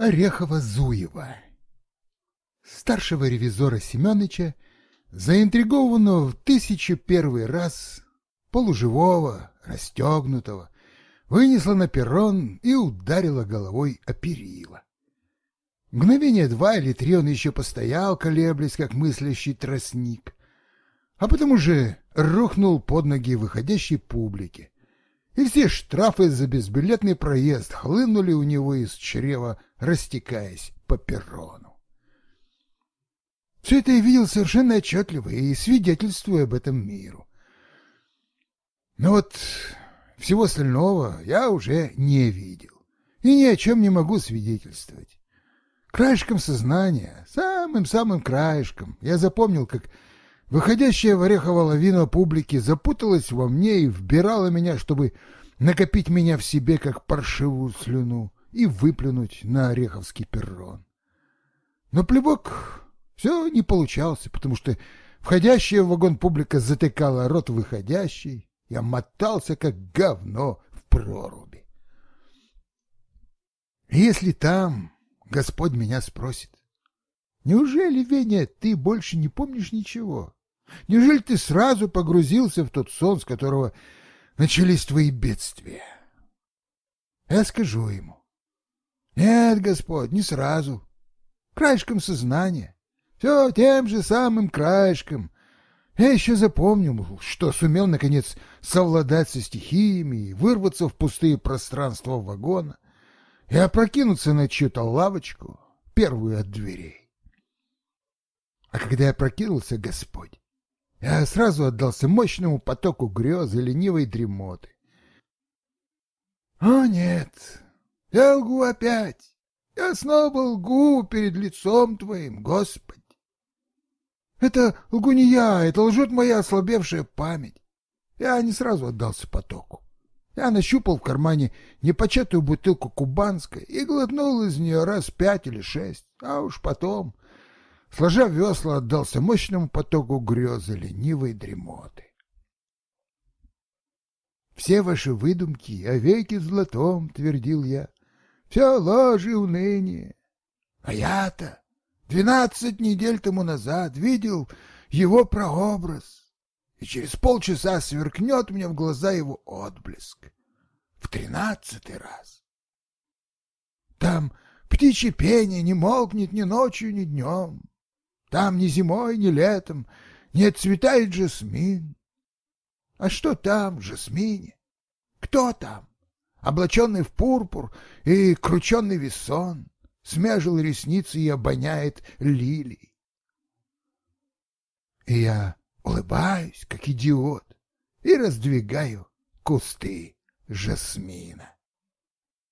Орехова-Зуева Старшего ревизора Семёныча, заинтригованного в тысячу первый раз, полуживого, расстегнутого, вынесла на перрон и ударила головой о перила. Мгновение два или три он еще постоял, колеблясь, как мыслящий тростник, а потом уже рухнул под ноги выходящей публике, и все штрафы за безбилетный проезд хлынули у него из чрева, растекаясь по перрону. Все это я видел совершенно отчетливо и свидетельствуя об этом миру. Но вот всего остального я уже не видел и ни о чем не могу свидетельствовать. Краешком сознания, самым-самым краешком, я запомнил, как выходящая в орехово лавину публики запуталась во мне и вбирала меня, чтобы накопить меня в себе, как паршивую слюну, и выплюнуть на ореховский перрон. Но плевок все не получался, потому что входящая в вагон публика затыкала рот выходящей, я мотался, как говно в проруби. Если там Господь меня спросит, неужели, Веня, ты больше не помнишь ничего? Неужели ты сразу погрузился в тот сон, с которого начались твои бедствия? Я скажу ему, нет, Господь, не сразу, краешком сознания, все тем же самым краешком. Я еще запомнил, что сумел, наконец, совладать со стихиями и вырваться в пустые пространства вагона и опрокинуться на чью-то лавочку, первую от дверей. А когда я прокинулся, Господь, я сразу отдался мощному потоку грез и ленивой дремоты. О, нет, я лгу опять, я снова лгу перед лицом Твоим, Господи. Это лгу не я, это лжет моя ослабевшая память. Я не сразу отдался потоку. Я нащупал в кармане непочатую бутылку кубанской и глотнул из нее раз пять или шесть, а уж потом, сложа весла, отдался мощному потоку грезы ленивой дремоты. «Все ваши выдумки о веке золотом», — твердил я, — «все ложь и уныние. А я-то двенадцать недель тому назад видел его прообраз, и через полчаса сверкнет мне в глаза его отблеск. В тринадцатый раз. Там птичье пение не молкнет ни ночью, ни днем. Там ни зимой, ни летом не отцветает жасмин. А что там жасмине? Кто там? Облаченный в пурпур и крученный весон, смежил ресницы и обоняет лилий. И я улыбаюсь, как идиот, и раздвигаю кусты жасмина.